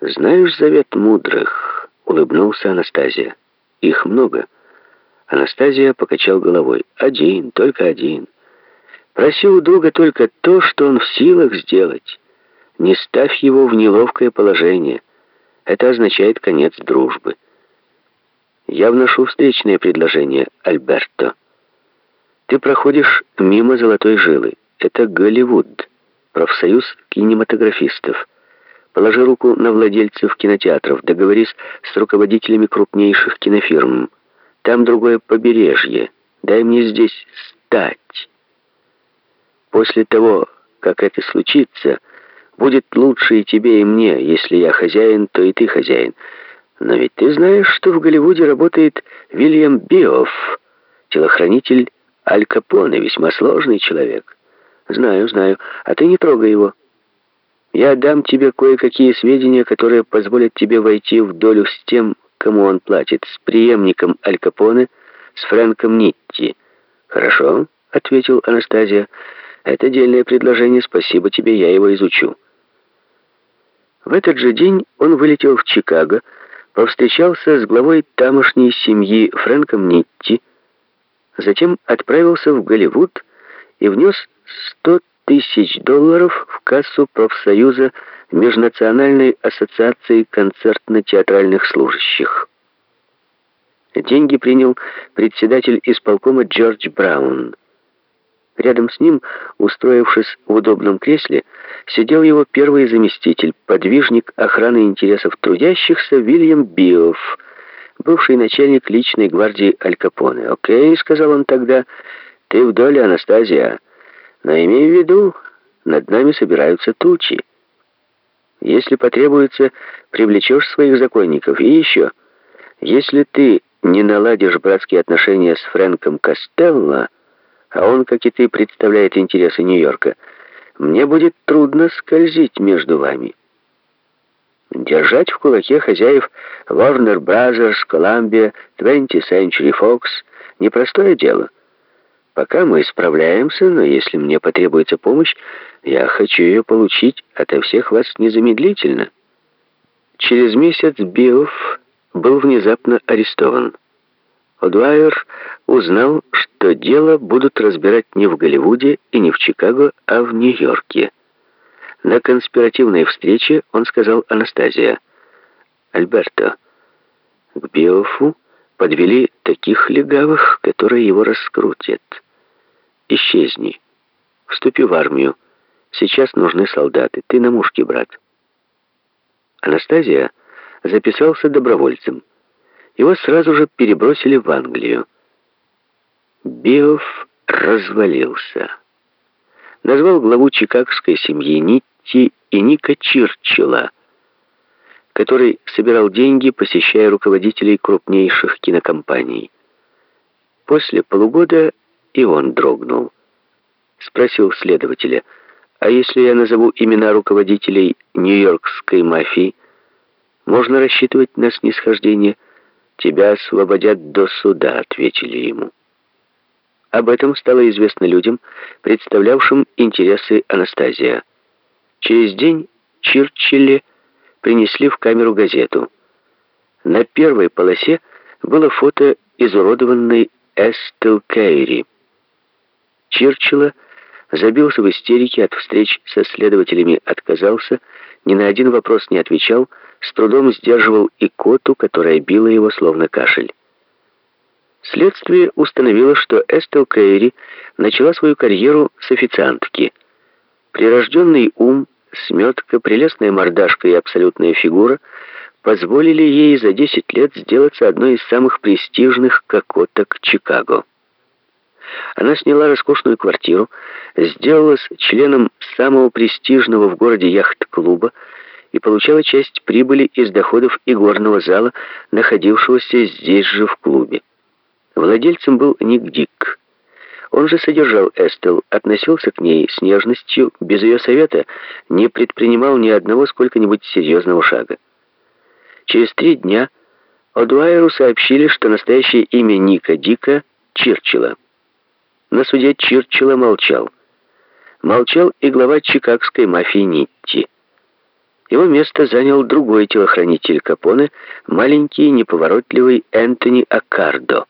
«Знаешь завет мудрых?» — улыбнулся Анастазия. «Их много». Анастазия покачал головой. «Один, только один. Проси у друга только то, что он в силах сделать. Не ставь его в неловкое положение. Это означает конец дружбы». «Я вношу встречное предложение, Альберто. Ты проходишь мимо золотой жилы. Это Голливуд, профсоюз кинематографистов». Положи руку на владельцев кинотеатров, договорись с руководителями крупнейших кинофирм. Там другое побережье. Дай мне здесь стать. После того, как это случится, будет лучше и тебе, и мне. Если я хозяин, то и ты хозяин. Но ведь ты знаешь, что в Голливуде работает Вильям Биофф, телохранитель Аль Капоне, весьма сложный человек. Знаю, знаю. А ты не трогай его. Я дам тебе кое-какие сведения, которые позволят тебе войти в долю с тем, кому он платит, с преемником Аль Капоне, с Фрэнком Нитти. «Хорошо», — ответил Анастазия. «Это дельное предложение, спасибо тебе, я его изучу». В этот же день он вылетел в Чикаго, повстречался с главой тамошней семьи Фрэнком Нитти, затем отправился в Голливуд и внес 100 тысяч долларов в кассу профсоюза Межнациональной ассоциации концертно-театральных служащих. Деньги принял председатель исполкома Джордж Браун. Рядом с ним, устроившись в удобном кресле, сидел его первый заместитель, подвижник охраны интересов трудящихся Вильям Биофф, бывший начальник личной гвардии Аль Капоне. «Окей», — сказал он тогда, — «ты в доле, Анастазия». Но имей в виду, над нами собираются тучи. Если потребуется, привлечешь своих законников. И еще, если ты не наладишь братские отношения с Фрэнком Костелло, а он, как и ты, представляет интересы Нью-Йорка, мне будет трудно скользить между вами. Держать в кулаке хозяев Warner Brothers, Columbia, 20th Century Fox — непростое дело. Пока мы справляемся, но если мне потребуется помощь, я хочу ее получить ото всех вас незамедлительно. Через месяц Биофф был внезапно арестован. Одуайер узнал, что дело будут разбирать не в Голливуде и не в Чикаго, а в Нью-Йорке. На конспиративной встрече он сказал Анастазия, «Альберто, к Биофу подвели таких легавых, которые его раскрутят». Исчезни. Вступи в армию. Сейчас нужны солдаты. Ты на мушке, брат. Анастазия записался добровольцем. Его сразу же перебросили в Англию. Биов развалился. Назвал главу чикагской семьи Нитти и Ника Чирчилла, который собирал деньги, посещая руководителей крупнейших кинокомпаний. После полугода и он дрогнул. Спросил следователя, а если я назову имена руководителей нью-йоркской мафии, можно рассчитывать на снисхождение? Тебя освободят до суда, ответили ему. Об этом стало известно людям, представлявшим интересы Анастазия. Через день Чирчилле принесли в камеру газету. На первой полосе было фото изуродованной Эстел Кейри. Черчилла забился в истерике от встреч со следователями, отказался, ни на один вопрос не отвечал, с трудом сдерживал икоту, которая била его словно кашель. Следствие установило, что Эстел Кейри начала свою карьеру с официантки. Прирожденный ум, сметка, прелестная мордашка и абсолютная фигура позволили ей за 10 лет сделаться одной из самых престижных кокоток Чикаго. Она сняла роскошную квартиру, сделалась членом самого престижного в городе яхт-клуба и получала часть прибыли из доходов игорного зала, находившегося здесь же в клубе. Владельцем был Ник Дик. Он же содержал Эстел, относился к ней с нежностью, без ее совета не предпринимал ни одного сколько-нибудь серьезного шага. Через три дня Одуайеру сообщили, что настоящее имя Ника Дика — Чирчилла. На суде Чирчилла молчал. Молчал и глава чикагской мафии Нитти. Его место занял другой телохранитель Капоне, маленький неповоротливый Энтони Аккардо.